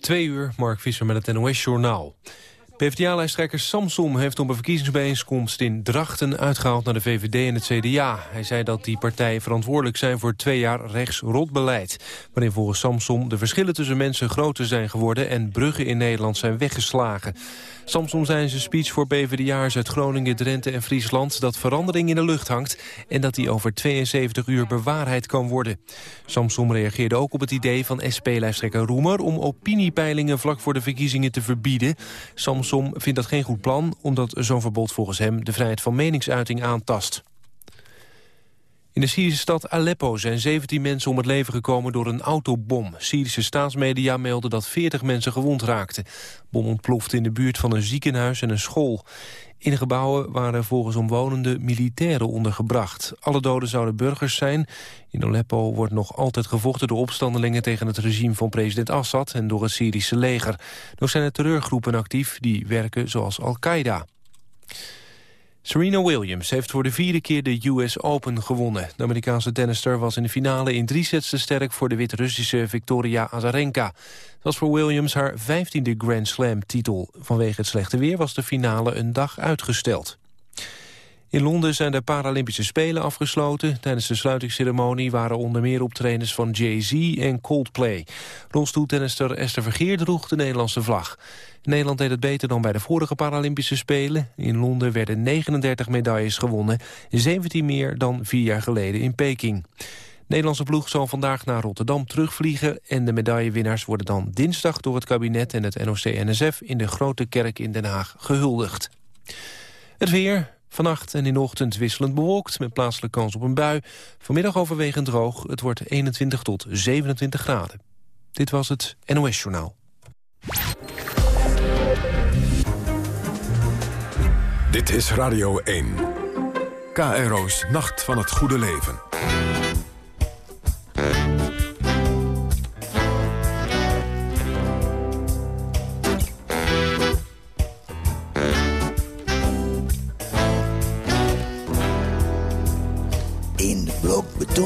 Twee uur, Mark Visser met het NOS-journaal. PvdA-lijsttrekker Samsom heeft op een verkiezingsbijeenkomst in Drachten uitgehaald naar de VVD en het CDA. Hij zei dat die partijen verantwoordelijk zijn voor twee jaar rechts-rot-beleid. Waarin volgens Samsom de verschillen tussen mensen groter zijn geworden en bruggen in Nederland zijn weggeslagen. Samsom zei in zijn speech voor PvdA'ers uit Groningen, Drenthe en Friesland... dat verandering in de lucht hangt en dat die over 72 uur bewaarheid kan worden. Samsom reageerde ook op het idee van SP-lijsttrekker Roemer... om opiniepeilingen vlak voor de verkiezingen te verbieden. Samsom vindt dat geen goed plan, omdat zo'n verbod volgens hem... de vrijheid van meningsuiting aantast. In de Syrische stad Aleppo zijn 17 mensen om het leven gekomen door een autobom. Syrische staatsmedia melden dat 40 mensen gewond raakten. bom ontplofte in de buurt van een ziekenhuis en een school. In de gebouwen waren volgens omwonenden militairen ondergebracht. Alle doden zouden burgers zijn. In Aleppo wordt nog altijd gevochten door opstandelingen tegen het regime van president Assad en door het Syrische leger. Nog zijn er terreurgroepen actief die werken zoals Al-Qaeda. Serena Williams heeft voor de vierde keer de US Open gewonnen. De Amerikaanse tennister was in de finale in drie sets te sterk... voor de Wit-Russische Victoria Azarenka. Het was voor Williams haar vijftiende Grand Slam-titel. Vanwege het slechte weer was de finale een dag uitgesteld. In Londen zijn de Paralympische Spelen afgesloten. Tijdens de sluitingsceremonie waren onder meer optredens van Jay-Z en Coldplay. Rolstoeltennister Esther Vergeer droeg de Nederlandse vlag. Nederland deed het beter dan bij de vorige Paralympische Spelen. In Londen werden 39 medailles gewonnen, 17 meer dan vier jaar geleden in Peking. Nederlandse ploeg zal vandaag naar Rotterdam terugvliegen... en de medaillewinnaars worden dan dinsdag door het kabinet en het NOC-NSF... in de Grote Kerk in Den Haag gehuldigd. Het weer, Vannacht en in de ochtend wisselend bewolkt met plaatselijke kans op een bui. Vanmiddag overwegend droog. Het wordt 21 tot 27 graden. Dit was het NOS Journaal. Dit is Radio 1. KRO's Nacht van het Goede Leven.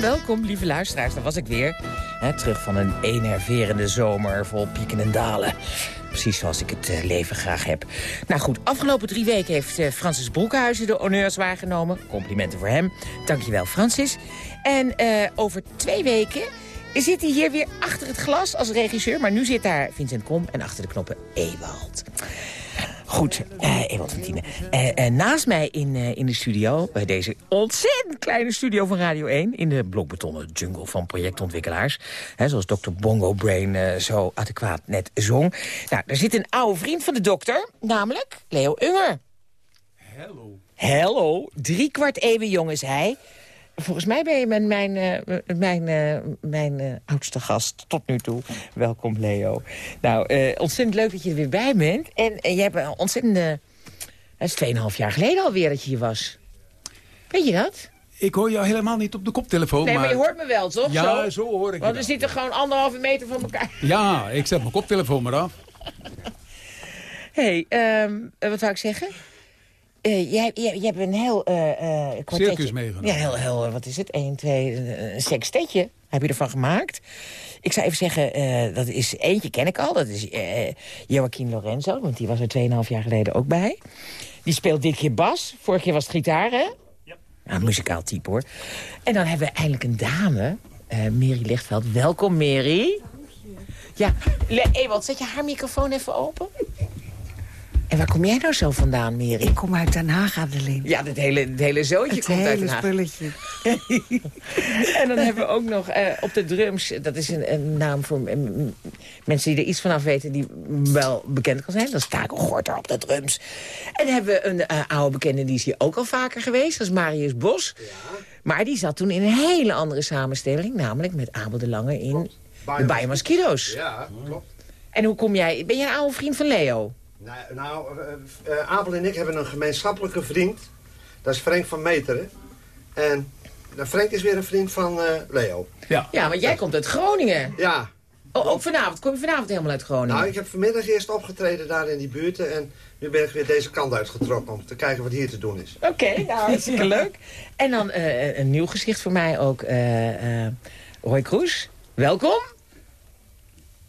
Welkom, lieve luisteraars. Daar was ik weer. Terug van een enerverende zomer vol pieken en dalen. Precies zoals ik het eh, leven graag heb. Nou goed, afgelopen drie weken heeft eh, Francis Broekhuizen de honneurs waargenomen. Complimenten voor hem. Dankjewel, Francis. En eh, over twee weken zit hij hier weer achter het glas als regisseur. Maar nu zit daar Vincent Kom en achter de knoppen Ewald. Goed, eh Ewald van Tienen. Eh, eh, naast mij in, in de studio, bij deze ontzettend kleine studio van Radio 1... in de blokbetonnen jungle van projectontwikkelaars... Hè, zoals Dr. Bongo Brain zo adequaat net zong. Nou, daar zit een oude vriend van de dokter, namelijk Leo Unger. Hello. Hello, drie kwart eeuwen jong is hij. Volgens mij ben je met mijn, eh, mijn, eh, mijn eh, oudste gast tot nu toe. Welkom, Leo. Nou, ontzettend leuk dat je er weer bij bent. En eh, je hebt een ontzettende... Het is 2,5 jaar geleden alweer dat je hier was. Weet je dat? Ik hoor jou helemaal niet op de koptelefoon. Nee, maar je hoort me wel, toch? Ja, zo, hoor ik Want we wel. zitten gewoon anderhalve meter van elkaar. Ja, ik zet mijn koptelefoon maar af. Hé, hey, ehm, eh, wat zou ik zeggen? Eh, jij, jij, jij hebt een heel eh eh, kwartetje. Circus meegenomen. Ja, heel, heel, wat is het? 1, 2, een sextetje heb je ervan gemaakt. Ik zou even zeggen, eh, dat is eentje ken ik al. Dat is eh Joaquin Lorenzo, want die was er 2,5 jaar geleden ook bij. Die speelt dit keer bas. Vorig keer was het gitaar, hè? Ja. een muzikaal type hoor. En dan hebben we eindelijk een dame, uh, Mary Lichtveld. Welkom Mary. Ja, Ewald, zet je haar microfoon even open? En waar kom jij nou zo vandaan, Mary? Ik kom uit Den Haag, Adeline. Ja, het hele, het hele zootje het komt uit Den Haag. spulletje. en dan hebben we ook nog uh, op de drums... dat is een, een naam voor mensen die er iets vanaf weten... die wel bekend kan zijn. Dat is Taco Gorter op de drums. En dan hebben we een uh, oude bekende, die is hier ook al vaker geweest. Dat is Marius Bos. Ja. Maar die zat toen in een hele andere samenstelling. Namelijk met Abel de Lange in de Bayer Mosquito's. Ja, klopt. En hoe kom jij... Ben jij een oude vriend van Leo? Nou, nou uh, Abel en ik hebben een gemeenschappelijke vriend. Dat is Frank van Meteren. En nou, Frank is weer een vriend van uh, Leo. Ja, ja want jij komt uit Groningen. Ja. Oh, ook vanavond? Kom je vanavond helemaal uit Groningen? Nou, ik heb vanmiddag eerst opgetreden daar in die buurten. En nu ben ik weer deze kant uitgetrokken om te kijken wat hier te doen is. Oké, okay, nou, hartstikke leuk. En dan uh, een nieuw gezicht voor mij ook. Roy Kroes, welkom.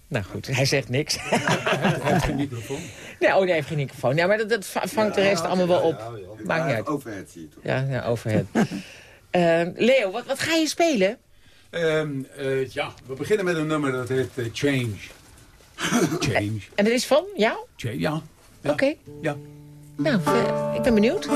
Nou goed, hij zegt niks. Hij heeft geen microfoon. Nee, oh, nee, heeft geen microfoon. Ja, maar dat, dat vangt de rest allemaal wel op. Maakt niet uit. Overhead zie je toch? Ja, ja overhead. uh, Leo, wat, wat ga je spelen? Um, uh, ja, we beginnen met een nummer dat heet uh, Change. Change. En dat is van jou? Ch ja. ja. Oké. Okay. Ja. Nou, ik ben benieuwd.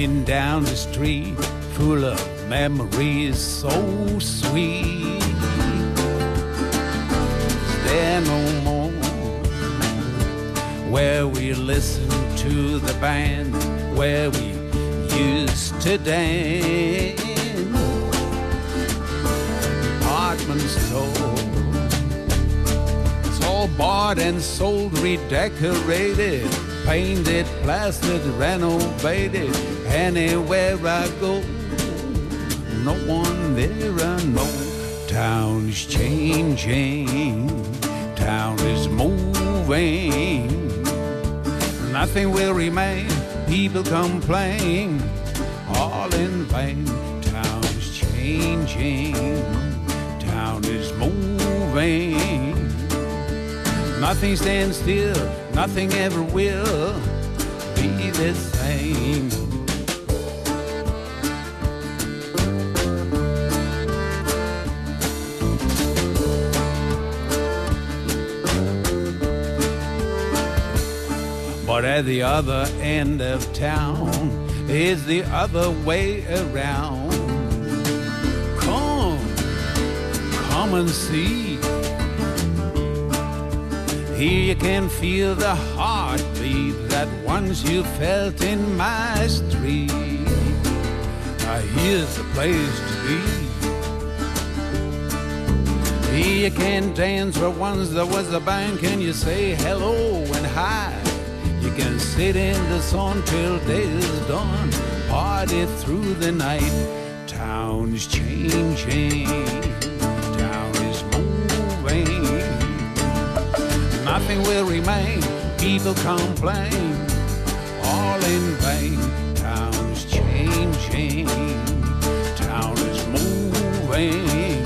Down the street full of memories so sweet. There no more where we listen to the band where we used to dance? Department store. It's all bought and sold, redecorated painted, plastered, renovated. Anywhere I go, no one there I know. Town's changing, town is moving. Nothing will remain, people complain, all in vain. Town's changing, town is moving. Nothing stands still, nothing ever will be the same. But at the other end of town is the other way around. Come, come and see. Here you can feel the heartbeat that once you felt in my street. Now here's the place to be. Here you can dance where once there was a bank and you say hello and hi. You can sit in the sun till day is done, party through the night. Town's changing, Nothing will remain, people complain, all in vain. Town's changing, town is moving.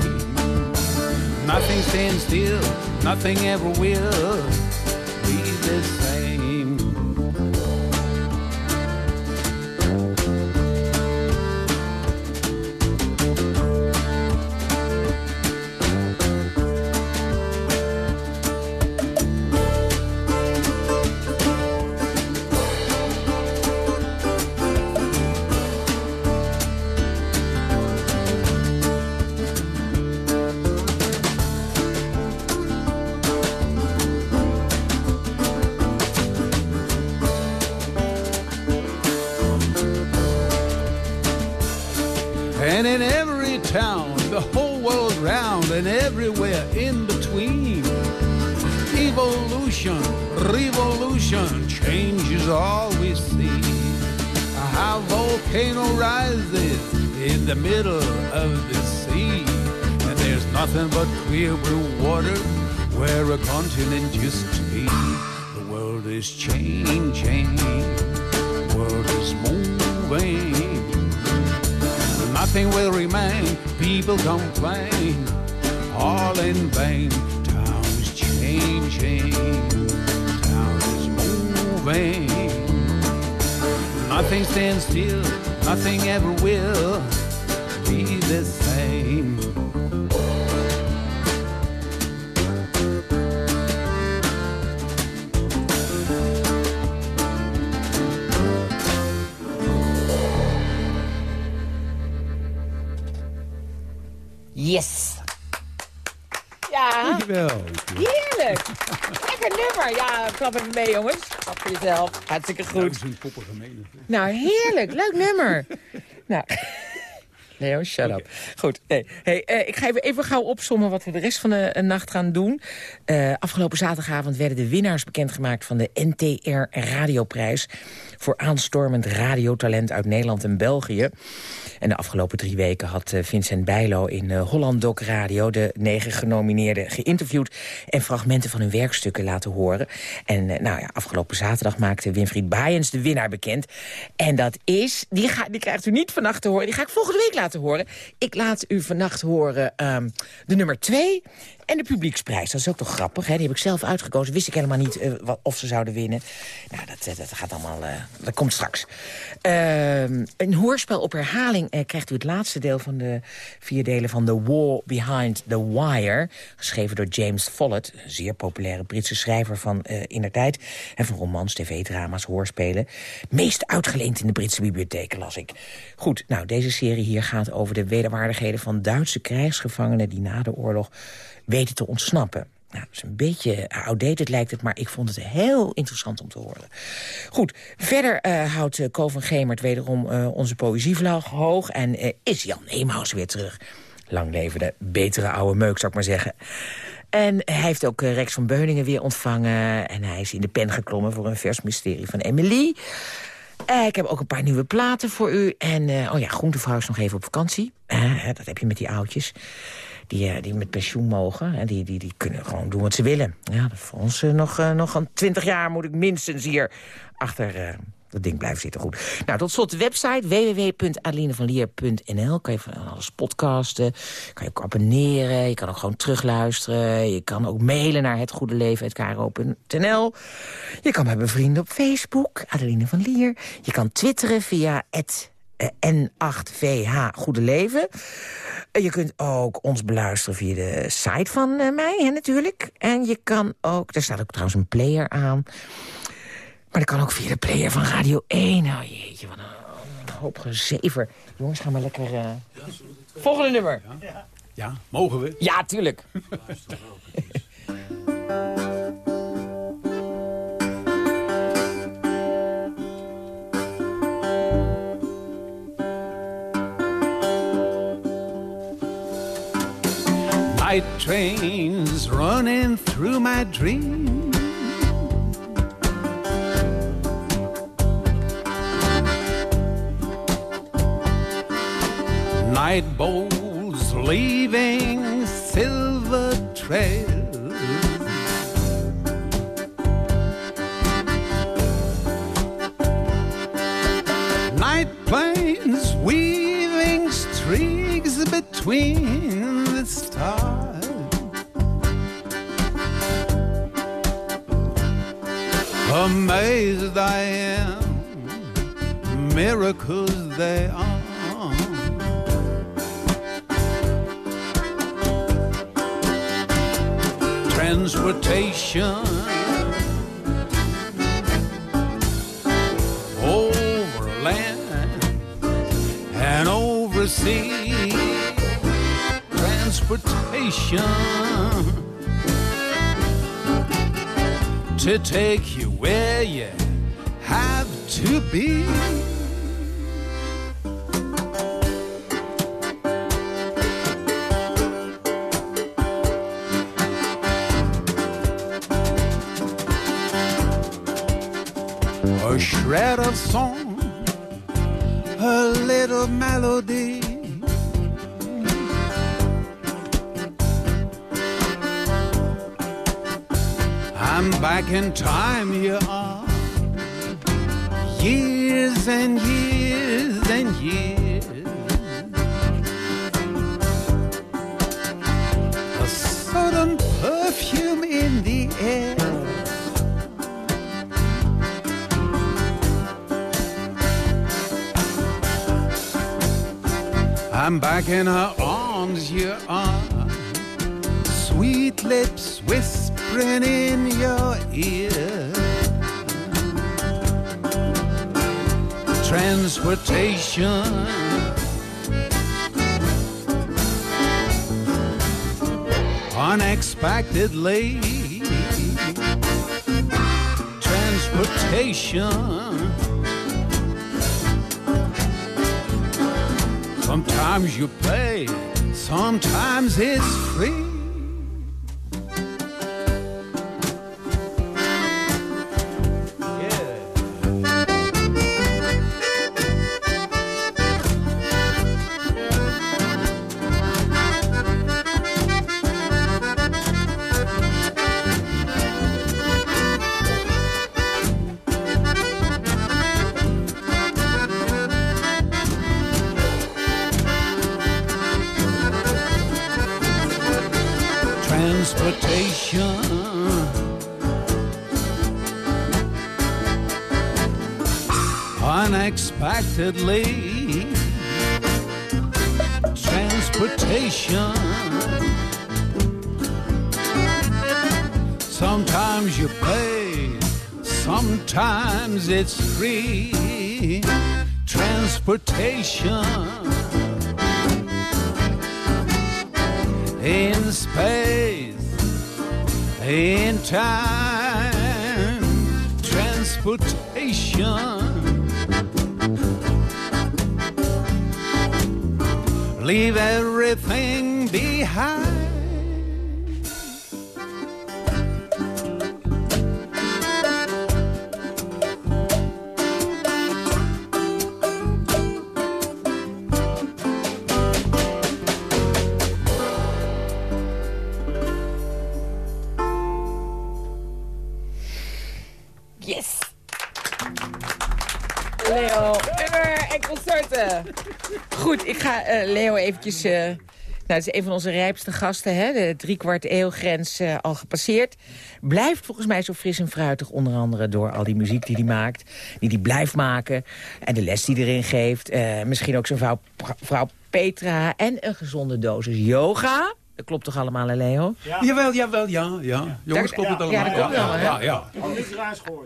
Nothing stands still, nothing ever will volcano rises in the middle of the sea. And there's nothing but clear blue water where a continent used to be. The world is changing, the world is moving. Nothing will remain, people complain, all in vain. Town is changing, town is moving. Nothing stands still, nothing ever will be the same. Yes. Ja, Dankjewel. heerlijk. Lekker nummer. Ja, klap even mee, jongens. Voor jezelf. Hartstikke Dat goed. is een poppige menigte. Nou, heerlijk. Leuk nummer. Nou... Leo, shut up. Goed. Nee. Hey, eh, ik ga even, even gauw opsommen wat we de rest van de nacht gaan doen. Eh, afgelopen zaterdagavond werden de winnaars bekendgemaakt... van de NTR Radioprijs voor aanstormend radiotalent uit Nederland en België. En de afgelopen drie weken had eh, Vincent Bijlo in eh, Holland Doc Radio... de negen genomineerden geïnterviewd en fragmenten van hun werkstukken laten horen. En eh, nou ja, afgelopen zaterdag maakte Winfried Baaiens de winnaar bekend. En dat is, die, ga, die krijgt u niet vannacht te horen, die ga ik volgende week laten horen. Ik laat u vannacht horen ehm, de nummer twee en de publieksprijs. Dat is ook toch grappig, hè? die heb ik zelf uitgekozen. Wist ik helemaal niet eh, of ze zouden winnen. Nou, dat, eh, dat gaat allemaal, eh, dat komt straks. Ehm, een hoorspel op herhaling krijgt u het laatste deel van de vier delen van The War Behind the Wire. Geschreven door James Follett, een zeer populaire Britse schrijver van indertijd. En van romans, tv-drama's, hoorspelen. Meest uitgeleend in de Britse bibliotheken, las ik. Goed, nou, deze serie hier gaat over de wederwaardigheden van Duitse krijgsgevangenen... die na de oorlog weten te ontsnappen. Nou, dat is een beetje outdated lijkt het, maar ik vond het heel interessant om te horen. Goed, verder uh, houdt uh, Ko van Gemert wederom onze poëzievlag hoog... en is Jan Emaus weer terug. Lang leven de betere oude meuk, zou ik maar zeggen. En hij heeft ook Rex van Beuningen weer ontvangen... en hij is in de pen geklommen voor een vers mysterie van Emily... Ik heb ook een paar nieuwe platen voor u. En, oh ja, Groentevrouw is nog even op vakantie. Dat heb je met die oudjes. Die, die met pensioen mogen. En die, die, die kunnen gewoon doen wat ze willen. Ja, voor ons nog, nog een twintig jaar moet ik minstens hier achter dat ding blijven zitten. Goed. Nou, tot slot de website www.adelinevanlier.nl. Kan je van alles podcasten. Kan je ook abonneren. Je kan ook gewoon terugluisteren. Je kan ook mailen naar hetgoedeleven.kro.nl. Je kan me bevrienden op Facebook. Adeline van Lier. Je kan twitteren via het N8VH Goede Leven. Je kunt ook ons beluisteren via de site van mij, hè, natuurlijk. En je kan ook, daar staat ook trouwens een player aan... Maar dat kan ook via de player van Radio 1. Oh jeetje, wat een, hoop gezever. Jongens, gaan maar lekker... Uh... Volgende nummer. Ja. ja, mogen we? Ja, tuurlijk. Night trains running through my dreams night bowls leaving silver trails. Night planes weaving streaks between Amazed I am, miracles they are. transportation over land and transportation to take you where you have to be. A shred of song, a little melody, I'm back in time, you are. Years and years and years. A sudden perfume in the air. I'm back in her arms, you are. Sweet lips whispering in your ear. Transportation. Unexpectedly. Transportation. Sometimes you pay, sometimes it's free. It's free. Transportation. in space, in time, transportation. Leave everything behind. Goed, ik ga eh, Leo eventjes... eh, nou, het is een van onze rijpste gasten, hè? de driekwart eeuwgrens eh, al gepasseerd. Blijft volgens mij zo fris en fruitig, onder andere door al die muziek die hij maakt. Die hij blijft maken en de les die hij erin geeft. Misschien ook zijn vrouw, vrouw Petra en een gezonde dosis yoga. Dat klopt toch allemaal, hè, Leo? Jawel, jawel, ja. ja. Jongens, klopt het allemaal? Ja, dat klopt allemaal, hè? ja, ja.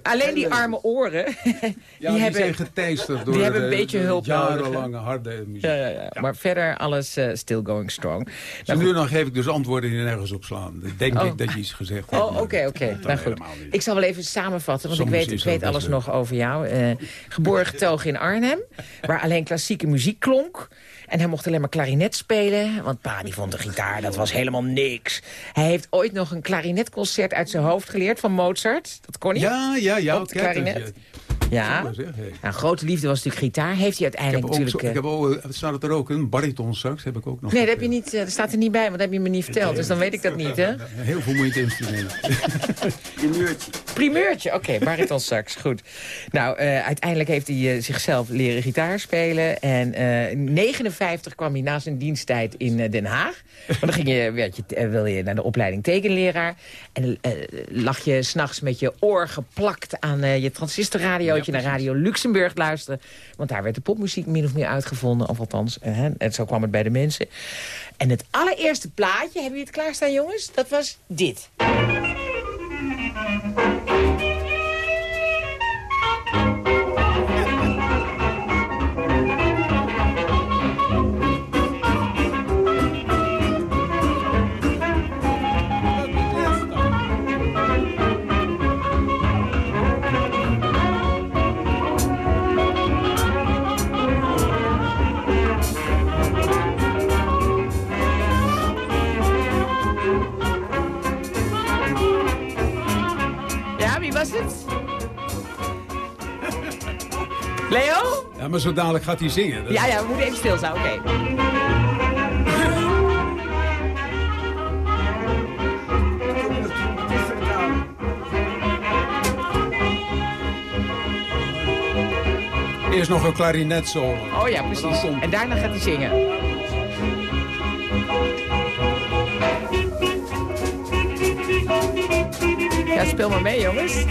Alleen die arme oren, Ja, die, die, hebben... zijn geteisterd door die hebben een de- beetje de hulp nodig, jarenlange harde muziek. Ja, ja, ja. Maar verder alles eh, still going strong. Nou, nu dan geef ik dus antwoorden die nergens op slaan. Denk Oh. ik dat je iets gezegd hebt. Oh, oké, oké. dan Nou goed. Ik zal wel even samenvatten, want Soms ik weet, ik weet alles nog over jou. Eh, geboren getogen in Arnhem, waar alleen klassieke muziek klonk. En hij mocht alleen maar klarinet spelen, want pa die vond de gitaar, dat was helemaal niks. Hij heeft ooit nog een klarinetconcert uit zijn hoofd geleerd van Mozart. Dat kon hij. Ja, ja, ja. Op de is- klarinet. Ja. Nou, een grote liefde was natuurlijk gitaar. Heeft hij Ik heb uiteindelijk ook, natuurlijk... ik heb ook, eh, staat het er ook een bariton straks, heb ik ook nog. Nee, dat, heb je niet, eh, dat staat er niet bij, want dat heb je me niet verteld. Dus dan weet ik dat niet, hè? Heel vermoeiend instrument. Primeurtje, oké, bariton sax, goed. Nou, eh, uiteindelijk heeft hij eh, zichzelf leren gitaar spelen. En eh, in 59 kwam hij na zijn diensttijd in eh, Den Haag. Want dan ging je, werd je, eh, wil je naar de opleiding tekenleraar. En eh, lag je s'nachts met je oor geplakt aan eh, je transistorradiootje... naar Radio Luxemburg luisteren. Want daar werd de popmuziek min of meer uitgevonden. Of althans, eh, hè, en zo kwam het bij de mensen. En het allereerste plaatje, hebben jullie het klaarstaan, jongens? Dat was dit. was het? Leo? Ja, maar zo dadelijk gaat hij zingen. Ja, ja, we moeten even stilstaan, oké. Eerst nog een zo. Oh ja, precies. En daarna gaat hij zingen. Ja, speel maar mee, jongens.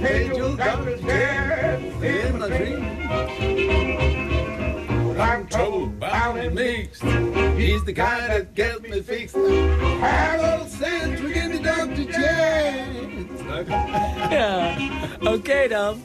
Paid your doctor's care in my dream. Well, I'm told about him mixed. He's the guy that gets me fixed. Hello, Santa, give me Dr. J. Ja, oké dan.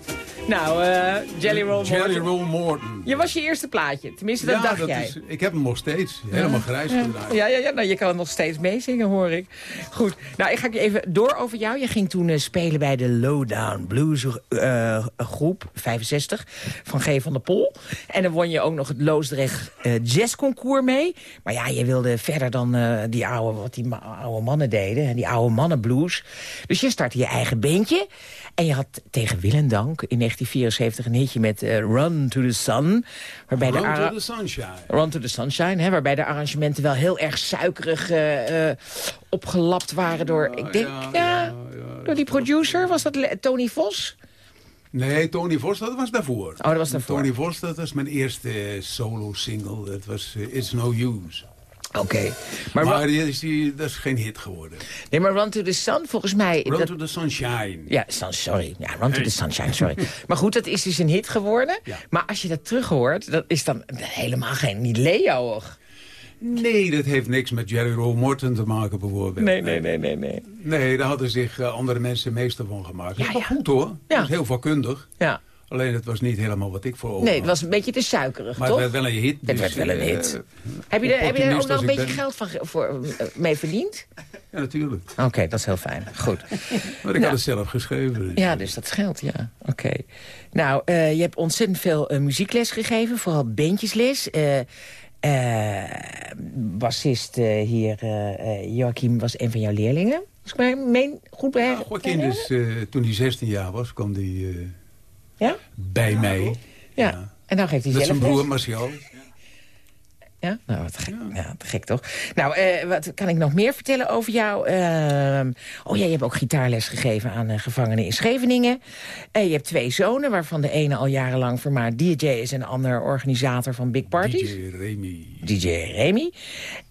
Nou, eh, Jelly Roll Jelly Morton. Roll Morton. Je was je eerste plaatje. Tenminste, dat ja, dacht dat jij. Is, ik heb hem nog steeds. Helemaal grijs gedraaid. ja, ja, ja nou, je kan het nog steeds meezingen, hoor ik. Goed, nou, ik ga je even door over jou. Je ging toen eh, spelen bij de Lowdown Blues eh, groep, 65, van G. van der Pol. En dan won je ook nog het Loosdrecht eh jazzconcours mee. Maar ja, je wilde verder dan die oude, wat die oude mannen deden, die oude mannenblues. Dus je startte je eigen beentje. En je had tegen Willendank in 1974 een hitje met eh, Run to the Sun. Waarbij de Run ara- to the sunshine. Run to the Sunshine, hè, waarbij de arrangementen wel heel erg suikerig eh, eh, opgelapt waren door, ik denk, ja, door die producer. Was dat Tony Vos? Nee, Tony Vos, dat was daarvoor. Oh, dat was daarvoor. Tony Vos, dat was mijn eerste solo-single. Dat was It's No Use. Oké. Maar, Maar, die is die, dat is geen hit geworden. nee, maar Run to the Sun, volgens mij... Run dat- to the Sunshine. ja, sun, sorry. Ja, Run to the Sunshine, sorry. maar goed, dat is dus een hit geworden. Ja. Maar als je dat terug hoort, dat is dan helemaal geen... Niet Leo, hoor. Nee, dat heeft niks met Jerry Roll Morton te maken bijvoorbeeld. Nee, nee, nee, nee, nee. Nee, daar hadden zich eh, andere mensen meester van gemaakt. Ja, dat was ja. goed hoor. Ja. Dat heel vakkundig. Ja. Alleen het was niet helemaal wat ik voor ogen Nee, het was een beetje te suikerig, Maar toch? het werd wel een hit. Het werd dus, wel een eh, hit. Heb je, er, heb je er ook nog een beetje ben. geld van, voor, eh, mee verdiend? Ja, natuurlijk. Oké, dat is heel fijn. Goed. Maar ik Ja. had het zelf geschreven. dus. Ja, dus dat scheelt, ja. Oké. Nou, eh, je hebt ontzettend veel eh, muziekles gegeven, vooral bandjesles. Eh eh, bassist eh, hier, eh eh, Joachim, was een van jouw leerlingen. Als ik mij meen, goed bij Ja, dus, eh, toen hij 16 jaar was, kwam hij eh, Ja? bij mij. Ja. En dan geeft hij Met zelf zijn broer les. Martial. Ja, nou, wat gek, ja. te gek toch? Nou, eh, wat kan ik nog meer vertellen over jou? Ehm, oh ja, je hebt ook gitaarles gegeven aan eh, gevangenen in Scheveningen. Je hebt twee zonen, waarvan de ene al jarenlang vermaard DJ is... en de ander organisator van big parties. DJ Remy. DJ Remy.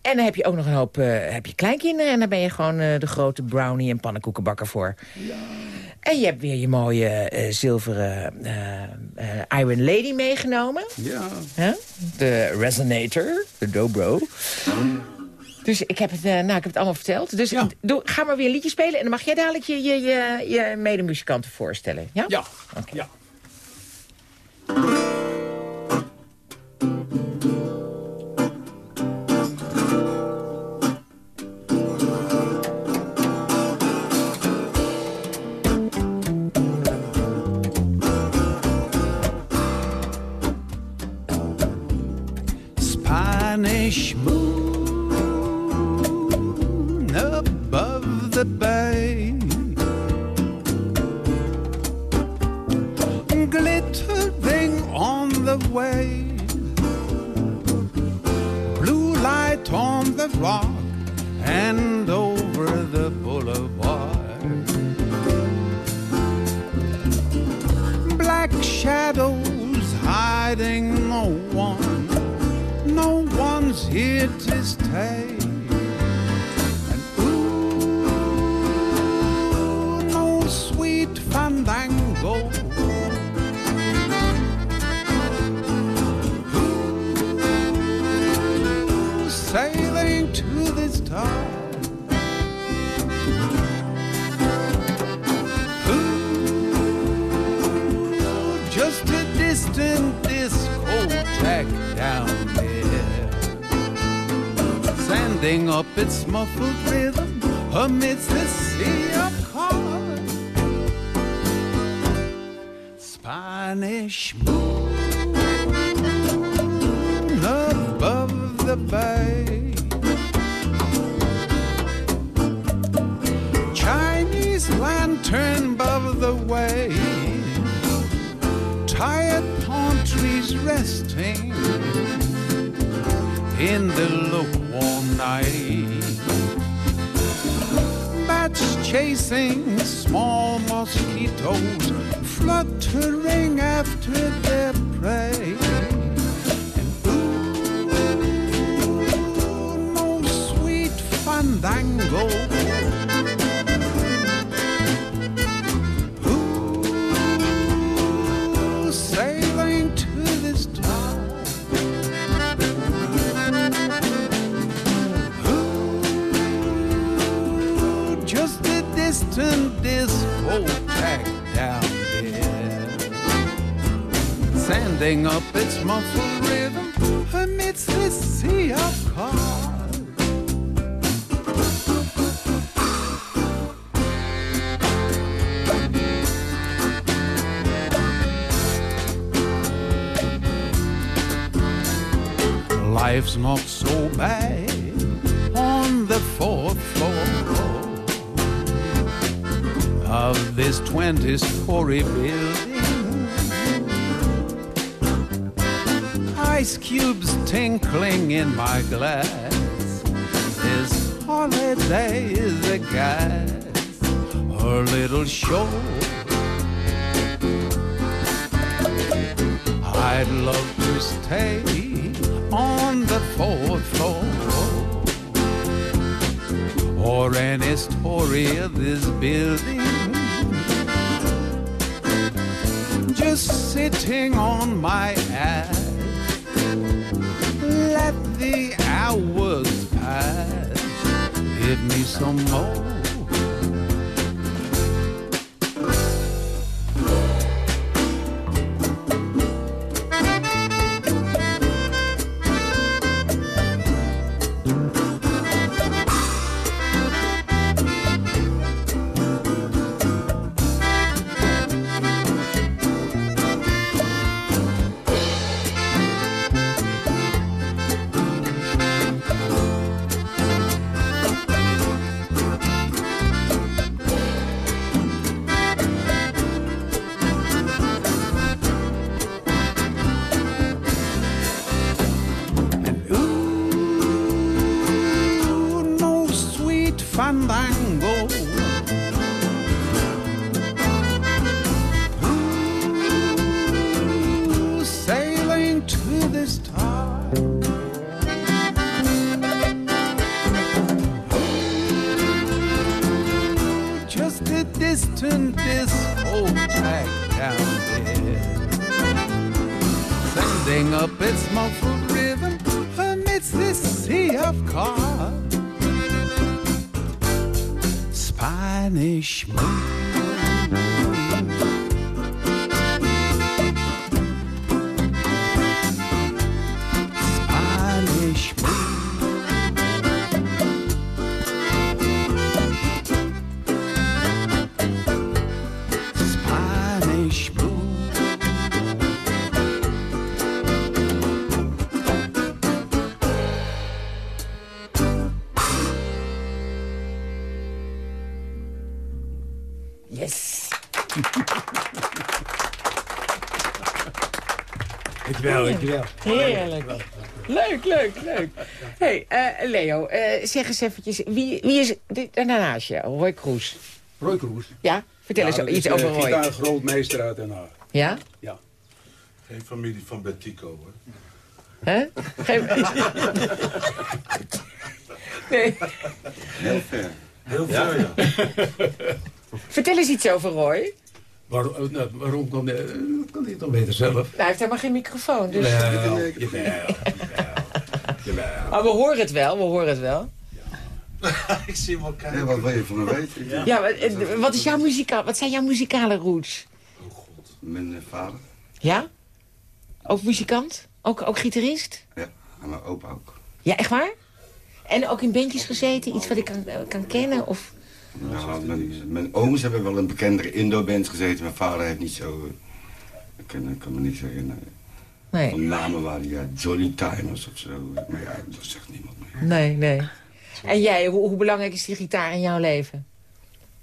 En dan heb je ook nog een hoop eh, heb je kleinkinderen... en daar ben je gewoon de grote brownie- en pannenkoekenbakker voor. En je hebt weer je mooie zilveren Iron Lady meegenomen. Ja. Hè? De Resonator, de Dobro. Dus ik heb, het, eh, nou, ik heb het allemaal verteld. Dus Ja. doe, ga maar weer een liedje spelen... en dan mag jij dadelijk je, je, je, je medemuzikanten voorstellen. Ja? Ja. ja. Moon above the bay, glittering on the way, blue light on the rock and over the boulevard. Black shadows hiding it is tight. And ooh, no sweet fandango. Ooh, sailing to this a distant disco track down. Up its muffled rhythm amidst the sea of cars. Spanish moon above the bay. Chinese lantern above the way. Tired palm trees resting in the lukewarm night. Bats chasing small mosquitoes, fluttering after their prey. And ooh, no sweet fandango. Up its muffled rhythm amidst the sea of cars. Life's not so bad on the fourth floor of this 20 story building. Ice cubes tinkling in my glass. This holiday is a gas, a little show. I'd love to stay on the fourth floor or any story of this building. Just sitting on my ass, hours pass. Give me some more. Leuk, hey, eh, Leo, eh, zeg eens eventjes, wie, wie is dit daarnaast je? Roy Kroes. Roy Kroes. Ja? Vertel eens dat iets is, over Roy. gitaargrootmeester uit Den Haag. Ja? Ja. Geen familie van Betico, hoor. Hè? Geef... nee. Heel ver. Heel ver, ja. Vertel eens iets over Roy. Waarom, eh, nou, waarom kan, dat kan hij dan beter zelf? Nou, hij heeft helemaal geen microfoon, dus... Jawel, jawel, jawel. Maar we horen het wel, we horen het wel. Ik zie hem al kijken. Ja, wat wil je van me weten? Ja, wat, eh, wat, is jouw muzikaal, wat zijn jouw muzikale roots? Mijn eh, vader. Ja? Ook muzikant? Ook, ook gitarist? Ja, en mijn opa ook. Ja, echt waar? En ook in bandjes gezeten? Iets wat ik kan, kan kennen? Of... Nou, mijn, mijn ooms hebben wel een bekendere Indo-band gezeten. Mijn vader heeft niet zo... eh, Ik kan, ik kan me niet zeggen. Nee. Van namen waren ja, Johnny Timers of zo. Maar ja, dat zegt niemand meer. Nee, nee. En jij, hoe, hoe belangrijk is die gitaar in jouw leven?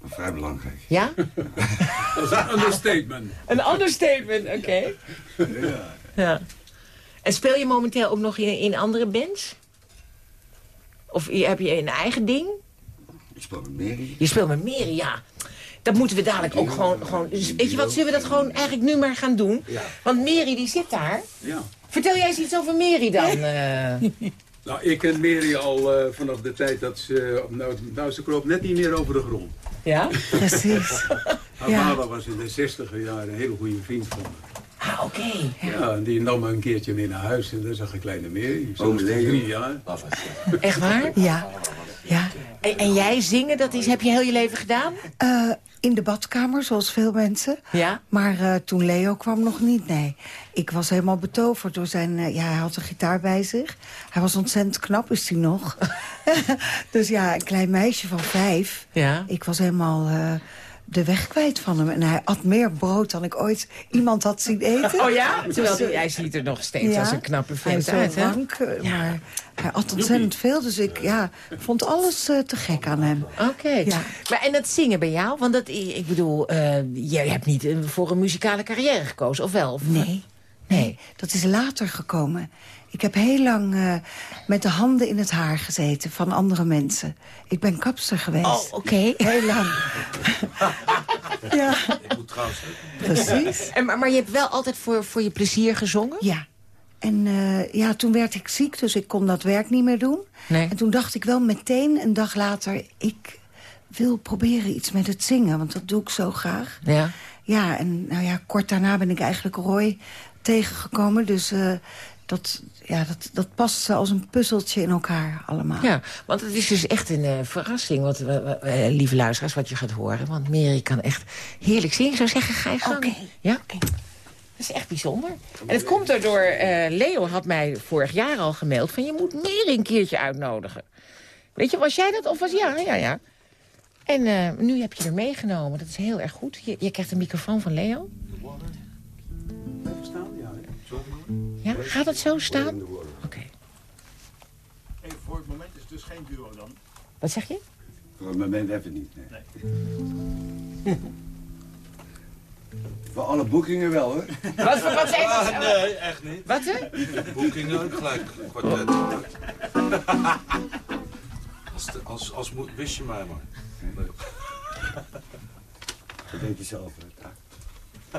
Vrij belangrijk. Ja? Dat is een understatement. Een ander statement, oké. Ja. Ja. En speel je momenteel ook nog in, in andere bands? Of heb je een eigen ding? Ik speel met Mary. Je speelt met Mary, ja. Dat moeten we dadelijk ook gewoon... gewoon dus weet je wat, zullen we dat gewoon eigenlijk nu maar gaan doen? Ja. Want Mary die zit daar. Ja. Vertel jij eens iets over Mary dan. eh. Nou, ik ken Mary al eh, vanaf de tijd dat ze... Nou, nou, ze kroop net niet meer over de grond. ja? Precies. Haar Ja. vader was in de zestiger jaren een hele goede vriend van me. Ah, oké. Ja, en die nam me een keertje mee naar huis en daar zag ik kleine Mary. Leo. drie jaar. Echt waar? Ja. Ja. En, en jij zingen, dat is, heb je heel je leven gedaan? Eh, in de badkamer, zoals veel mensen. Ja? Maar eh, toen Leo kwam nog niet, nee. Ik was helemaal betoverd door zijn... eh, ja, hij had een gitaar bij zich. Hij was ontzettend knap, is hij nog. dus ja, een klein meisje van vijf. Ja. Ik was helemaal eh, de weg kwijt van hem. En hij at meer brood dan ik ooit iemand had zien eten. Oh ja? Terwijl die, hij ziet er nog steeds als een knappe hij vent uit, rank, eh, maar hij at ontzettend veel. Dus ik ja, vond alles eh, te gek aan hem. Oké. Ja. Maar en dat zingen bij jou? Want dat, ik bedoel, eh, jij hebt niet voor een muzikale carrière gekozen, of wel? Of- Nee, nee, dat is later gekomen. Ik heb heel lang eh, met de handen in het haar gezeten van andere mensen. Ik ben kapster geweest. Oh, oké. Heel lang. ja, Ik moet trouwens... precies. En, maar, maar je hebt wel altijd voor, voor je plezier gezongen? Ja. En eh, ja, toen werd ik ziek, dus ik kon dat werk niet meer doen. Nee. En toen dacht ik wel meteen, een dag later... ik wil proberen iets met het zingen, want dat doe ik zo graag. Ja. Ja, en nou ja, kort daarna ben ik eigenlijk Roy tegengekomen. Dus eh, dat, ja, dat, dat past als een puzzeltje in elkaar allemaal. Ja, want het is dus echt een eh, verrassing, wat, eh, lieve luisteraars, wat je gaat horen. Want Mary kan echt heerlijk zingen. Ik zou zeggen, ga je gang. Oké. Ja? Dat is echt bijzonder. En het komt erdoor, eh Leo had mij vorig jaar al gemaild... van je moet Mary een keertje uitnodigen. Weet je, was jij dat? Of was ja, ja, ja. En eh, nu heb je er meegenomen. Dat is heel erg goed. Je, je krijgt een microfoon van Leo. Even staan? Ja, gaat het zo staan? Oké. voor het moment is het dus geen duo dan. Wat zeg je? Voor het moment even niet. Nee. Voor alle boekingen wel, hoor. Wat, wat zei Ah, je? nee, echt niet. Wat, hè? Boekingen ook gelijk kwartet. Als, de- als, als moet, wist je mij maar. Nee. Dat weet je zelf. hè.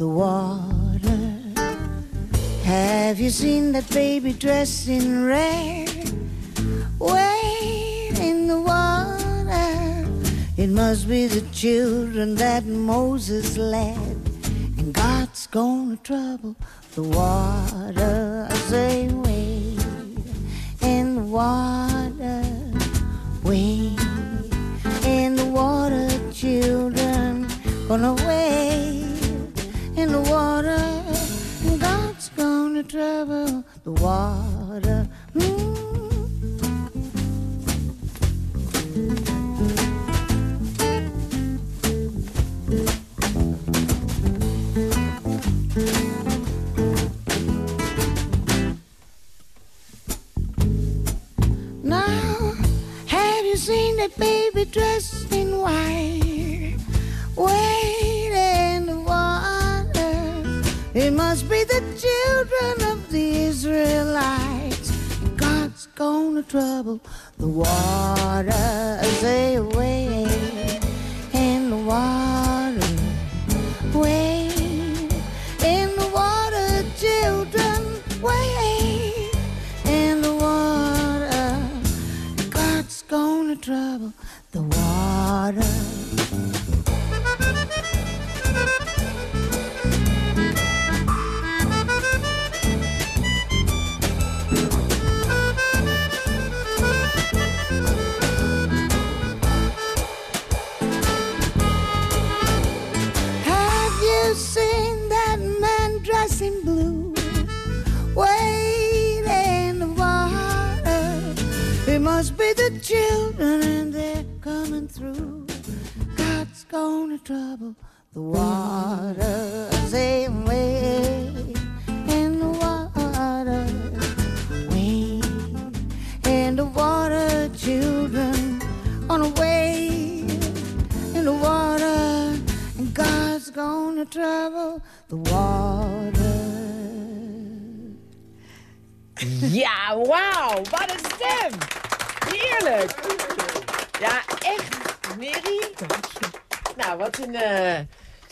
the water. Have you seen that baby dressed in red? Wade in the water. It must be the children that Moses led. And God's gonna trouble the water. I say, wade in the water. Wade in the water, children. Gonna wade trouble the water. Mm. Now, have you seen that baby dressed in white? Trouble the water. Say, wade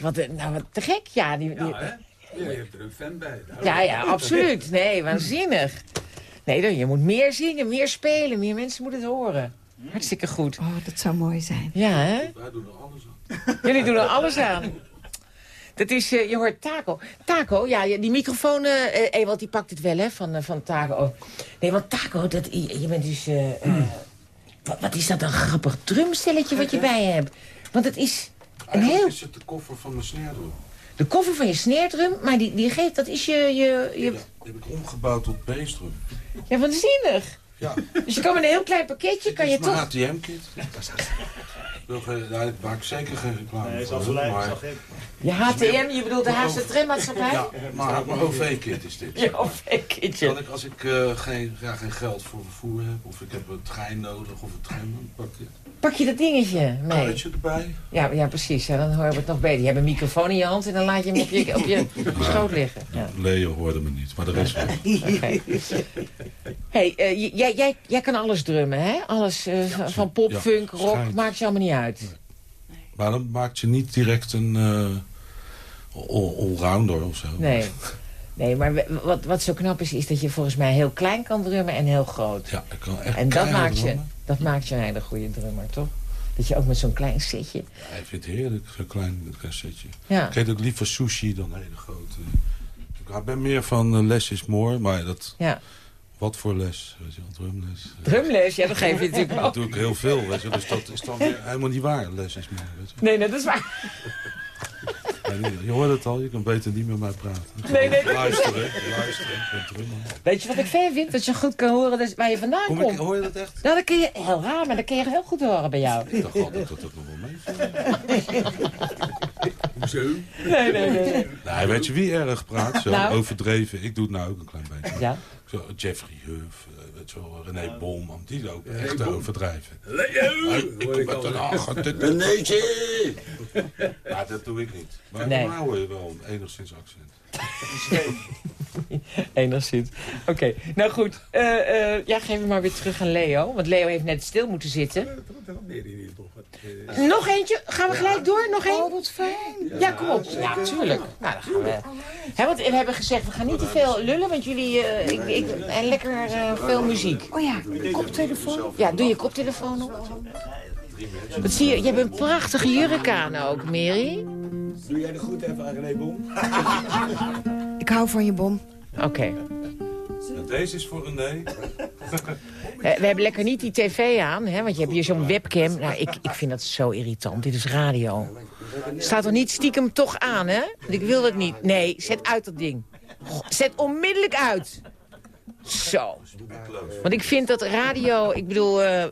wat een nou, wat te gek. Ja, die, die- Ja, hè? Je hebt er een fan bij. ja, ja, absoluut. Nee, waanzinnig. Nee, dan- je moet meer zingen, meer spelen. Meer mensen moeten het horen. Hartstikke goed. Oh, dat zou mooi zijn. Ja, hè? Wij doen er alles aan. Jullie doen er alles aan. Dat is, eh, je hoort Taco. Taco, ja, die microfoon, eh eh, Ewald, die pakt het wel, hè, van, van Taco. Nee, want Taco, dat, je, je bent dus... eh, eh, wat, wat is dat een grappig drumstelletje wat je bij je hebt. Want het is Eigenlijk heel... is het de koffer van mijn sneerdrum. De koffer van je sneerdrum, maar die, die geeft, dat is je... je, je Die heb ik omgebouwd tot bassdrum. ja, waanzinnig. Ja. Dus je kan met een heel klein pakketje, kan je is toch... ATM-kit. Geen- nou, ik maak zeker geen reclame voor, maar... Je HTM, je bedoelt de Haagse trammaatschappij? Ja, maar mijn OV-kit is dit. Je OV-kitje. Kan ik, als ik eh, geen, ja, geen geld voor vervoer heb, of ik heb een trein nodig of een dan pak je dat dingetje mee? Karretje erbij. Ja, ja precies. Ja, dan horen we het nog beter. Je hebt een microfoon in je hand en dan laat je hem op je, op je schoot liggen. Ja. Leo hoorde me niet, maar de rest wel. Hey, eh, jij, jij, jij kan alles drummen, hè? Alles eh, van- van pop, ja, funk, rock, schijnt. maakt je allemaal niet uit. Maar dan maakt je niet direct een all- allrounder of zo. Nee. Nee, maar we- wat, wat zo knap is, is dat je volgens mij heel klein kan drummen en heel groot. Ja, ik kan echt en dat maakt, je, drummen. dat maakt je een hele goede drummer, toch? Dat je ook met zo'n klein setje... Hij vindt het heerlijk, zo'n klein cassetje. Ja. Ik eet ook liever sushi dan hele grote. Ik ben meer van less is more, maar dat... Ja. Wat voor les? Weet je, drumles. Drumles, ja, dat geef je natuurlijk Dat wel. doe ik heel veel, weet je. Dus dat is dan weer helemaal niet waar. Les is more, weet je. Nee, nee, dat is waar. Je hoort het al, je kan beter niet met mij praten. Nee, nee, dat- Luisteren. Weet je wat ik fijn vind? Dat je goed kan horen dus waar je vandaan Kom komt. ik, hoor je dat echt? Nou, dat kun je heel raar, maar dat kun je heel goed horen bij jou. Ik dacht altijd dat dat nog wel mee Hoezo? Nee, nee, nee. Nee, weet je wie erg praat? Zo Nou? overdreven. Ik doe het nou ook een klein beetje. Ja. Zo, Jeffrey Huff, eh, weet je wel, René Bolman, die ook René echt Bolman. overdrijven. Leo! Ik Hoor kom ik met een ach, Renéetje! Ja, dat doe ik niet. Maar Nee. normaal hoor je wel een enigszins accent. Enigszins. Oké, nou goed. eh eh ja, geef hem maar weer terug aan Leo. Want Leo heeft net stil moeten zitten. Nog. eh, Nog eentje? Gaan we gelijk door? Nog één? Oh, wat fijn. Ja, kom op. Ja, tuurlijk. Nou, dan gaan we. Hè, want we hebben gezegd, we gaan niet te veel lullen, want jullie... eh, ik, ik, en lekker eh, veel muziek. Oh ja, koptelefoon. Ja, doe je koptelefoon op. Wat zie je? Je hebt een prachtige jurk aan ook, Mary. Doe jij de goed even aan René Bom? Ik hou van je bom. Oké. Ja, deze is voor René. Eh, we hebben lekker niet die tv aan, hè, want je hebt hier zo'n webcam. Nou, ik, ik vind dat zo irritant. Dit is radio. Staat er niet stiekem toch aan, hè? Want ik wil dat niet. Nee, zet uit dat ding. Zet onmiddellijk uit. Zo. Want ik vind dat radio... Ik bedoel, eh,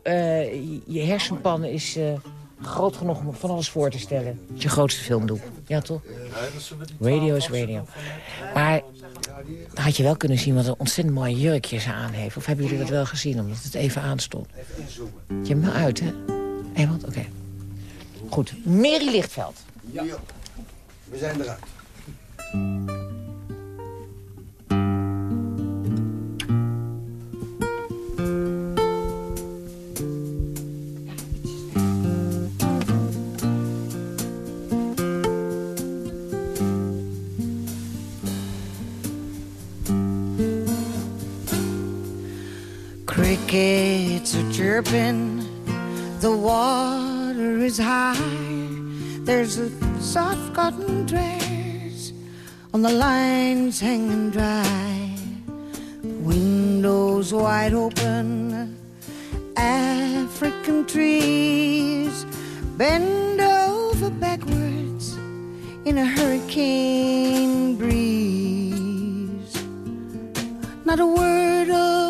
eh, je hersenpan is eh, groot genoeg om van alles voor te stellen. Je grootste filmdoel. Ja, toch? Radio is radio. Maar had je wel kunnen zien wat een ontzettend mooi jurkje ze aan heeft. Of hebben jullie dat wel gezien, omdat het even aanstond? Je hebt me uit, hè? Hé, wat? Oké. Goed. Mary Lichtveld. Ja. We zijn eruit. Chirping, the water is high. There's a soft cotton dress on the lines hanging dry. Windows wide open, African trees bend over backwards in a hurricane breeze. Not a word of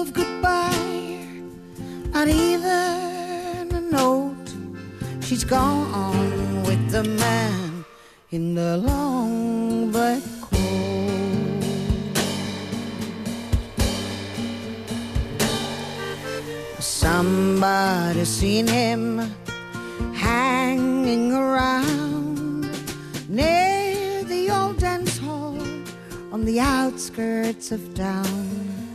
not even a note. She's gone with the man in the long black coat. Somebody seen him hanging around near the old dance hall on the outskirts of town.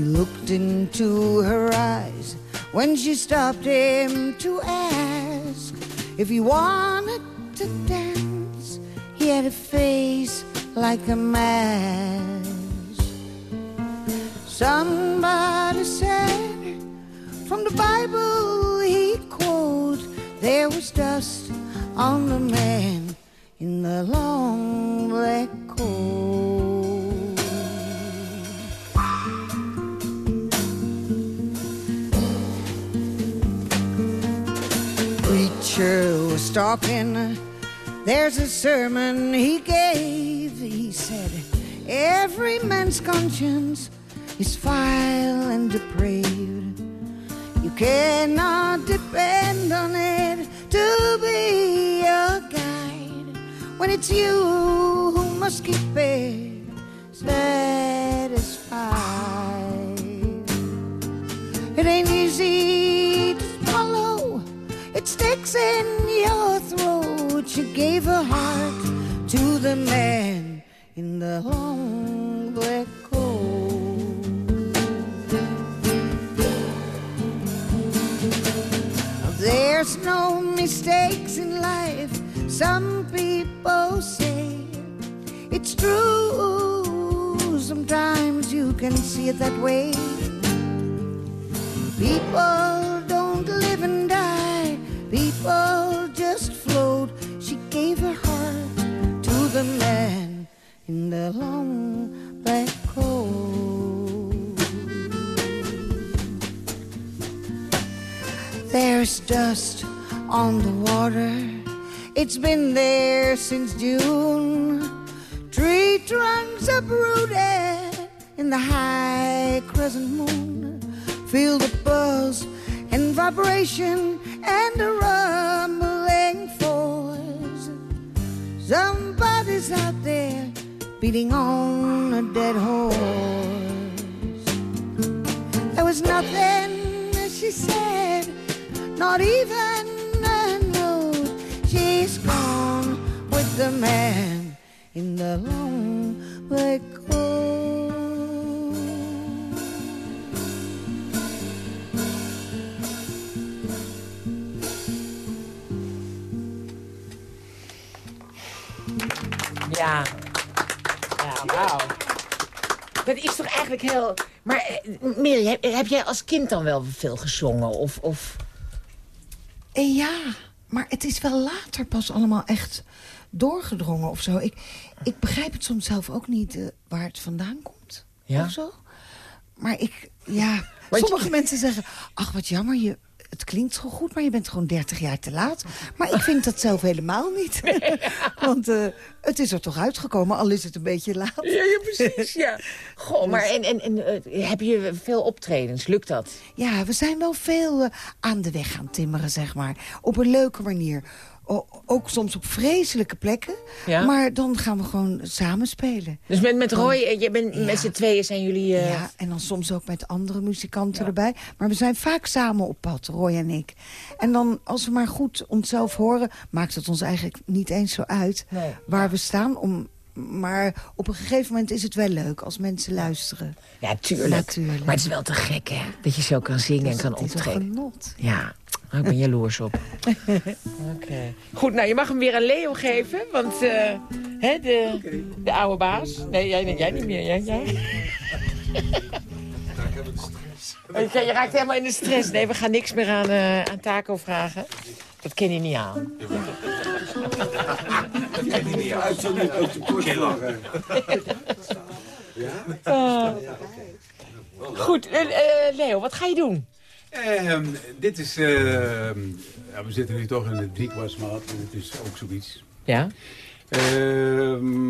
He looked into her eyes when she stopped him to ask if he wanted to dance. He had a face like a mask. Somebody said from the Bible he quote, there was dust on the man in the long black coat. Preacher was talking. There's a sermon he gave. He said, Every man's conscience is vile and depraved. You cannot depend on it to be a guide when it's you who must keep it satisfied. It ain't easy it sticks in your throat. She gave her heart to the man in the long black coat. There's no mistakes in life, some people say. It's true, sometimes you can see it that way. People people just flowed. She gave her heart to the man in the long black coat. There's dust on the water. It's been there since June. Tree trunks uprooted in the high crescent moon. Feel the buzz and vibration and a rumbling force. Somebody's out there beating on a dead horse. There was nothing she said, not even a note. She's gone with the man in the long black Ja. Ja, wauw. Dat is toch eigenlijk heel... Maar eh, Mary, heb, heb jij als kind dan wel veel gezongen? Of, of... Eh, ja, maar het is wel later pas allemaal echt doorgedrongen of zo. Ik, ik begrijp het soms zelf ook niet eh, waar het vandaan komt. Ja? Of zo. Maar ik, ja... Want je- Sommige mensen zeggen, ach wat jammer, je, het klinkt zo goed, maar je bent gewoon 30 jaar te laat. Maar ik vind dat zelf helemaal niet. Want eh, het is er toch uitgekomen, al is het een beetje laat. Ja, ja, precies, ja. Goh, maar en, en, en eh, heb je veel optredens? Lukt dat? Ja, we zijn wel veel eh, aan de weg gaan timmeren, zeg maar. Op een leuke manier. Ook soms op vreselijke plekken. Ja? Maar dan gaan we gewoon samen spelen. Dus met, met Roy, eh, je bent, met z'n tweeën zijn jullie... eh, Ja, en dan soms ook met andere muzikanten erbij. Maar we zijn vaak samen op pad, Roy en ik. En dan, als we maar goed onszelf horen... maakt het ons eigenlijk niet eens zo uit Nee. waar we staan. Om, maar op een gegeven moment is het wel leuk als mensen luisteren. Ja, tuurlijk. Natuurlijk. Maar het is wel te gek, hè? Dat je zo kan zingen en kan het is een optreden. genot. Ja, oh, ik ben jaloers op. Oké. Goed, nou, je mag hem weer aan Leo geven, want eh, hè, de, de oude baas. Nee, jij, jij niet meer. Jij, jij. Oké, je raakt helemaal in de stress. Nee, we gaan niks meer aan, eh aan Taco vragen. Dat ken je niet aan. Dat kan hij niet uitzondering op de kort Ah. Goed, eh, eh, Leo, wat ga je doen? Ehm, dit is... ehm, ja, we zitten nu toch in de driekwasmaat. en Het is ook zoiets. Ja? Ehm,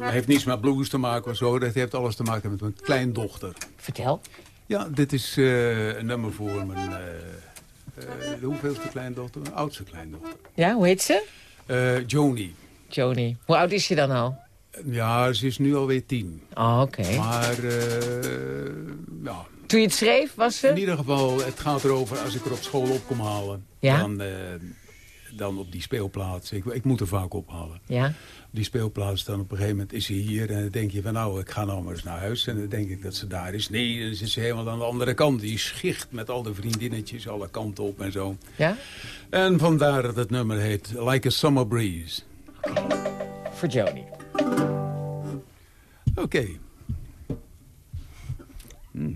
heeft niets met blues te maken of zo. Dat heeft alles te maken met mijn kleindochter. Vertel. Ja, dit is eh, een nummer voor mijn... eh eh, de hoeveelste kleindochter? Mijn oudste kleindochter. Ja, hoe heet ze? Joni. Joni. Hoe oud is je dan al? Ja, ze is nu alweer tien. Oh, oké. Maar, ja, Toen je het schreef, was ze? in ieder geval, het gaat erover als ik er op school op kom halen. Ja? Dan, eh, dan op die speelplaats. Ik, ik moet er vaak ophalen. Ja. Die speelplaats, dan op een gegeven moment is ze hier. En dan denk je van nou, ik ga nou maar eens naar huis. En dan denk ik dat ze daar is. Nee, dan zit ze helemaal aan de andere kant. Die schicht met al de vriendinnetjes alle kanten op en zo. Ja? En vandaar dat het nummer heet Like a Summer Breeze. Voor Joni. Oké. Hm.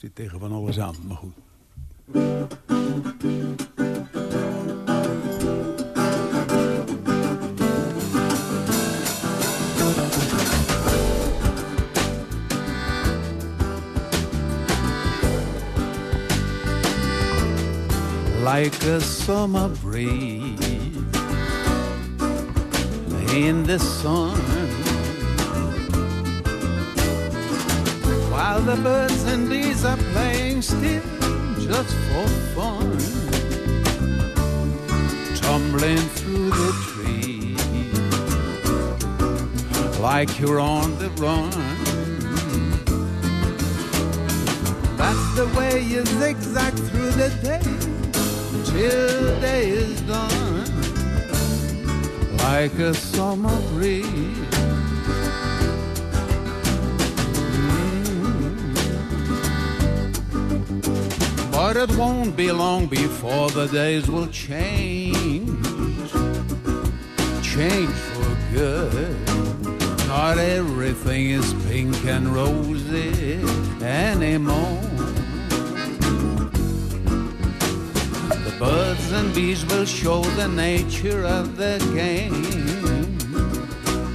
Zit tegen van alles aan, maar goed. like a summer breeze in the sun. While the birds and bees are playing still just for fun, tumbling through the trees like you're on the run. That's the way you zigzag through the day till day is done like a summer breeze. But it won't be long before the days will change, change for good. Not everything is pink and rosy anymore. The birds and bees will show the nature of the game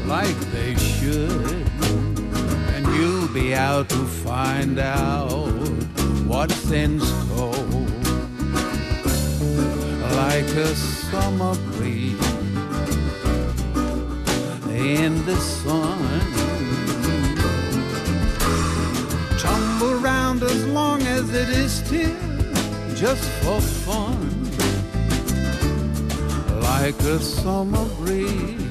like they should. And you'll be out to find out what's in Like a summer breeze in the sun. Tumble round as long as it is still just for fun. Like a summer breeze.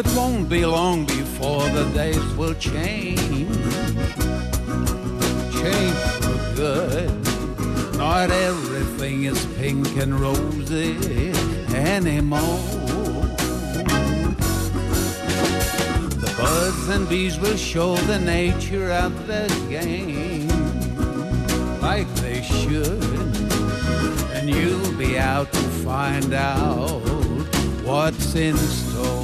It won't be long before the days will change. Change for good. Not everything is pink and rosy anymore. The birds and bees will show the nature of the game like they should. And you'll be out to find out what's in store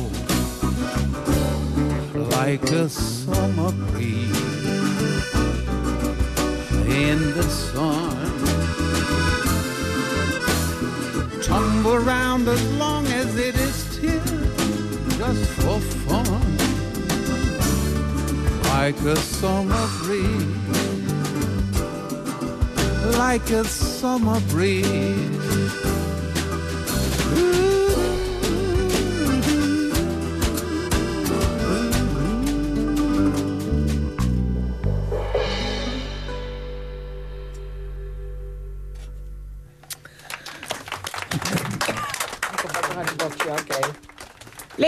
like a summer breeze in the sun. Tumble around as long as it is still just for fun, like a summer breeze, like a summer breeze.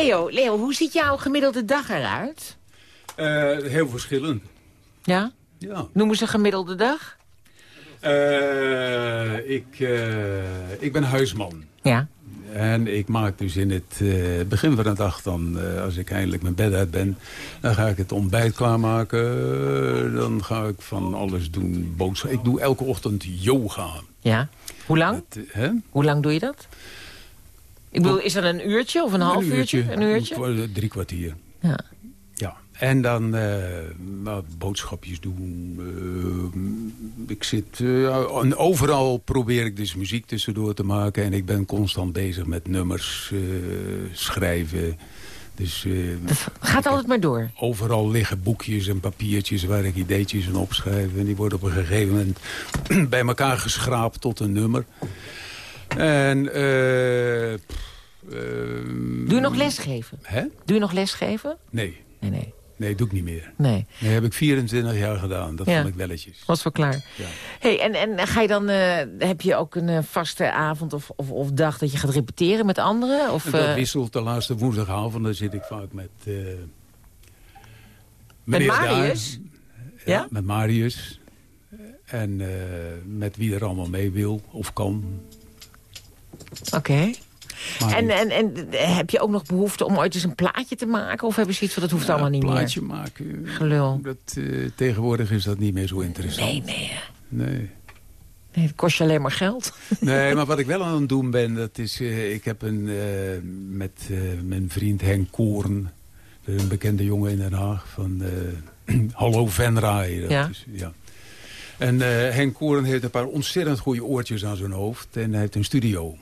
Leo, Leo, hoe ziet jouw gemiddelde dag eruit? Eh, heel verschillend. Ja? Ja. Noem eens een gemiddelde dag. Eh, ik, eh, ik ben huisman. Ja. En ik maak dus in het begin van de dag dan, als ik eindelijk mijn bed uit ben... dan ga ik het ontbijt klaarmaken. Dan ga ik van alles doen. Boodschap. Ik doe elke ochtend yoga. Ja. Hoe lang? Hoe lang doe je dat? Ik bedoel, is dat een uurtje of een half uurtje? Een uurtje? Drie kwartier. Ja. Ja. En dan eh, boodschapjes doen. eh, ik zit... eh, en overal probeer ik dus muziek tussendoor te maken. En ik ben constant bezig met nummers schrijven. Dus eh, Gaat altijd maar door. overal liggen boekjes en papiertjes waar ik ideetjes in opschrijf. En die worden op een gegeven moment bij elkaar geschraapt tot een nummer. En... eh, ehm, Doe je nog lesgeven? Hè? Doe je nog lesgeven? Nee. Nee, nee. Nee, doe ik niet meer. Nee. Nee, heb ik 24 jaar gedaan. Dat Ja. vond ik welletjes. Was wel klaar. Ja. Hey, en, en ga je dan, eh, heb je ook een eh, vaste avond of, of, of dag dat je gaat repeteren met anderen? Of, dat eh, wisselt de laatste woensdagavond. Dan zit ik vaak met... Met Marius? Ja? Met Marius. En met wie er allemaal mee wil of kan. Oké. En, en, en eh, heb je ook nog behoefte om ooit eens een plaatje te maken? Of heb je zoiets van, dat hoeft allemaal niet een meer? plaatje maken. Gelul. Dat, eh, tegenwoordig is dat niet meer zo interessant. Nee, nee. Nee. Nee, het kost je alleen maar geld. Nee, maar wat ik wel aan het doen ben, dat is... eh, ik heb een, met mijn vriend Henk Koorn... een bekende jongen in Den Haag, van Hallo Venray. Dat Ja. Is, ja. En Henk Koorn heeft een paar ontzettend goede oortjes aan zijn hoofd. En hij heeft een studio.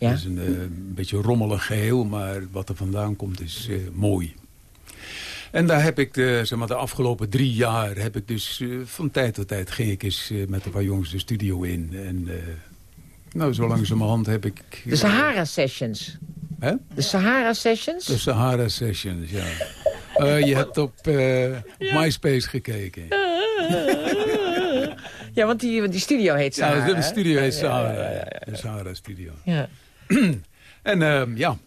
Ja? Het is een, eh, een beetje rommelig geheel, maar wat er vandaan komt is eh, mooi. En daar heb ik de, zeg maar, de afgelopen drie jaar... heb ik dus eh, van tijd tot tijd ging ik eens eh, met een paar jongens de studio in. En eh, nou, zo langzamerhand heb ik... De Sahara Sessions. Hè? De Sahara Sessions? De Sahara Sessions, ja. Eh, je hebt op, eh, MySpace gekeken. Ja, want die, die studio heet Ja, Sahara. de studio heet Ja, ja, Sahara. ja, ja, ja. De Sahara Studio. Ja. En ehm, ja...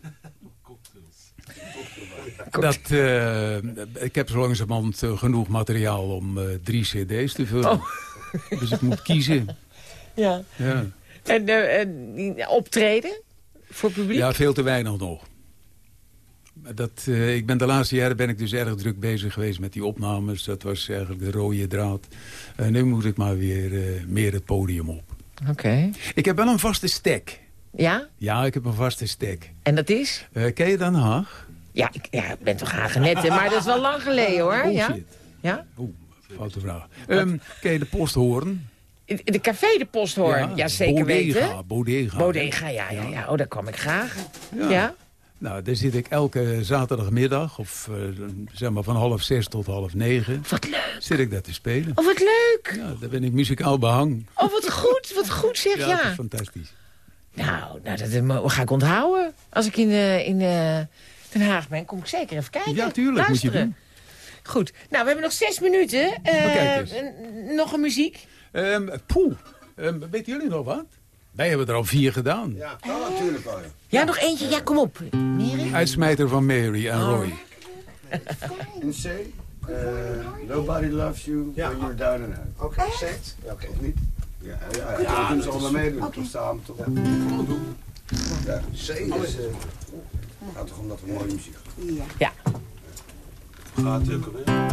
Dat, eh, ik heb zo langzamerhand eh, genoeg materiaal om eh, drie cd's te vullen. Oh. Dus ik moet kiezen. Ja. Ja. En optreden voor publiek? ja, veel te weinig nog. Dat, ik ben de laatste jaren ben ik dus erg druk bezig geweest met die opnames. Dat was eigenlijk de rode draad. En nu moet ik maar weer meer het podium op. Oké. Ik heb wel een vaste stek. Ja? Ja, ik heb een vaste stek. En dat is? Eh, ken je Den Haag? Ja, ik ja, ben toch Hagenet, maar dat is wel lang geleden hoor. Ja? Bullshit. Ja? Oeh, foute vraag. Ehm, ken je de Posthoorn? De café de Posthoorn, ja, zeker Bodega, weten. Bodega. Bodega, ja, ja, ja. Oh, daar kwam ik graag. Ja. Ja? Nou, daar zit ik elke zaterdagmiddag, of eh, zeg maar van half zes tot half negen. Wat leuk. Zit ik daar te spelen. Oh, wat leuk. Ja, daar ben ik muzikaal behang. Oh, wat goed, wat goed zeg, Ja, ja. dat is fantastisch. Nou, nou dat ga ik onthouden. Als ik in, eh, in eh, Den Haag ben, kom ik zeker even kijken. Ja, tuurlijk, moet je Luisteren. doen. Goed. Nou, we hebben nog zes minuten. Eh, kijk eens. n- nog een muziek. Ehm poeh, Ehm, weten jullie nog wat? Wij hebben er al vier gedaan. Ja, oh, natuurlijk wel. ja. Ja, nog eentje. Ja, kom op. Mary? Uitsmijter van Mary en Oh. Roy. In C, uh, nobody loves you Ja. when you're down and out. Oké. Ja, oké. Niet? Ja, kunnen ze allemaal meedoen. Toch samen, toch? Ja. C is... eh, Gaat toch omdat we mooie muziek hebben. Ja. Gaat het ook alweer?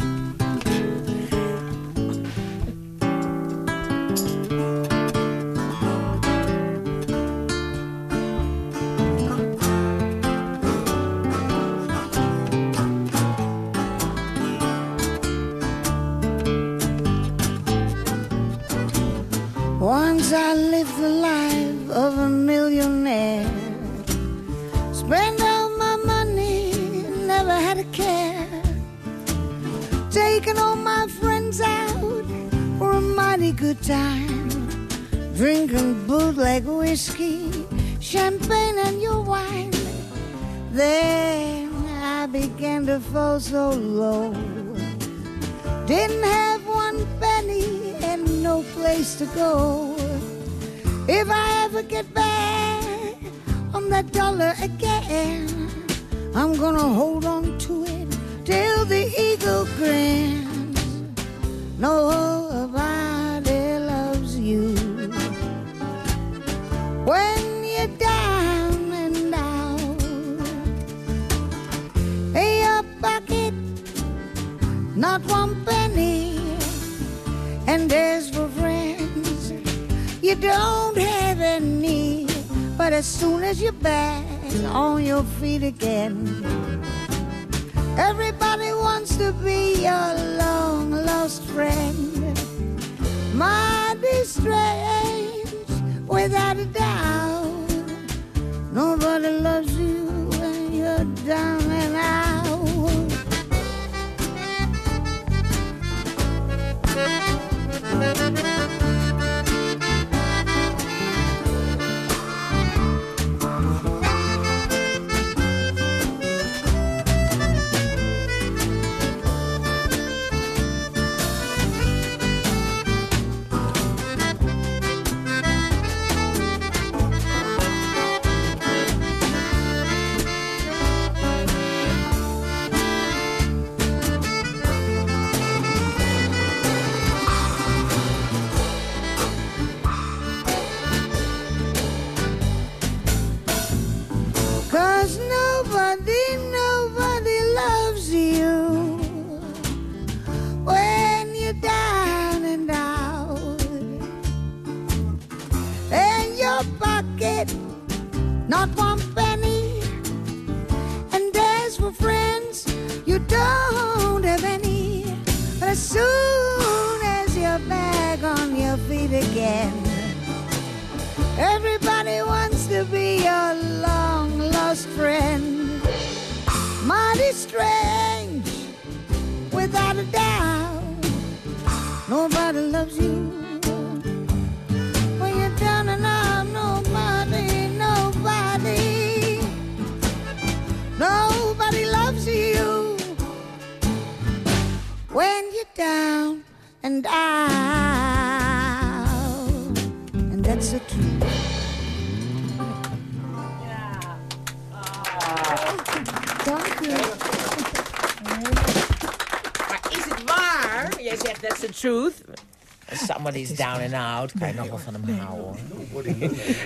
Van hem houden. hoor.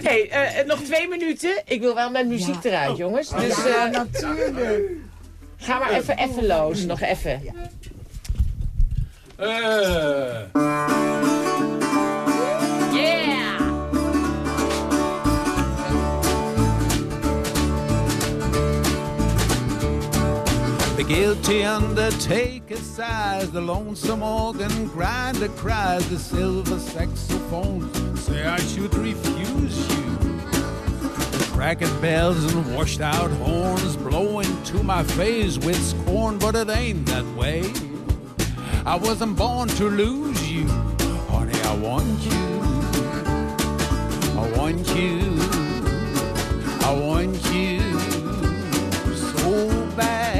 hey, eh, eh, nog twee minuten. Ik wil wel met muziek eruit, jongens. Dus Ja, eh, natuurlijk. ga maar even, los. Nog even. Yeah! The guilty undertaker sighs, the lonesome organ grinder cries, the silver saxophones say I should refuse you. The cracked bells and washed out horns blow into my face with scorn, but it ain't that way. I wasn't born to lose you, honey, I want you. I want you. I want you so bad.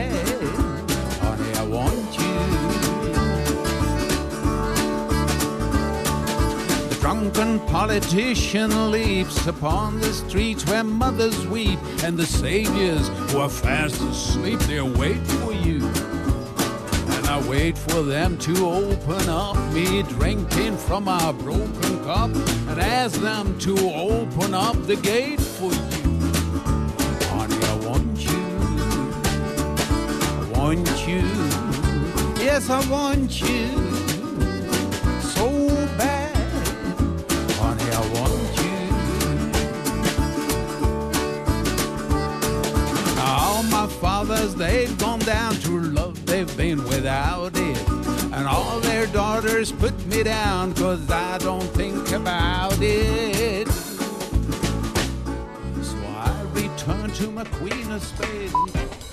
Drunken politician leaps upon the streets where mothers weep, and the saviors who are fast asleep, they wait for you. And I wait for them to open up me drinking from our broken cup and ask them to open up the gate for you. Honey, I want you. I want you. Yes, I want you. Fathers, they've gone down to love, they've been without it. And all their daughters put me down, cause I don't think about it. So I return to my queen of spades.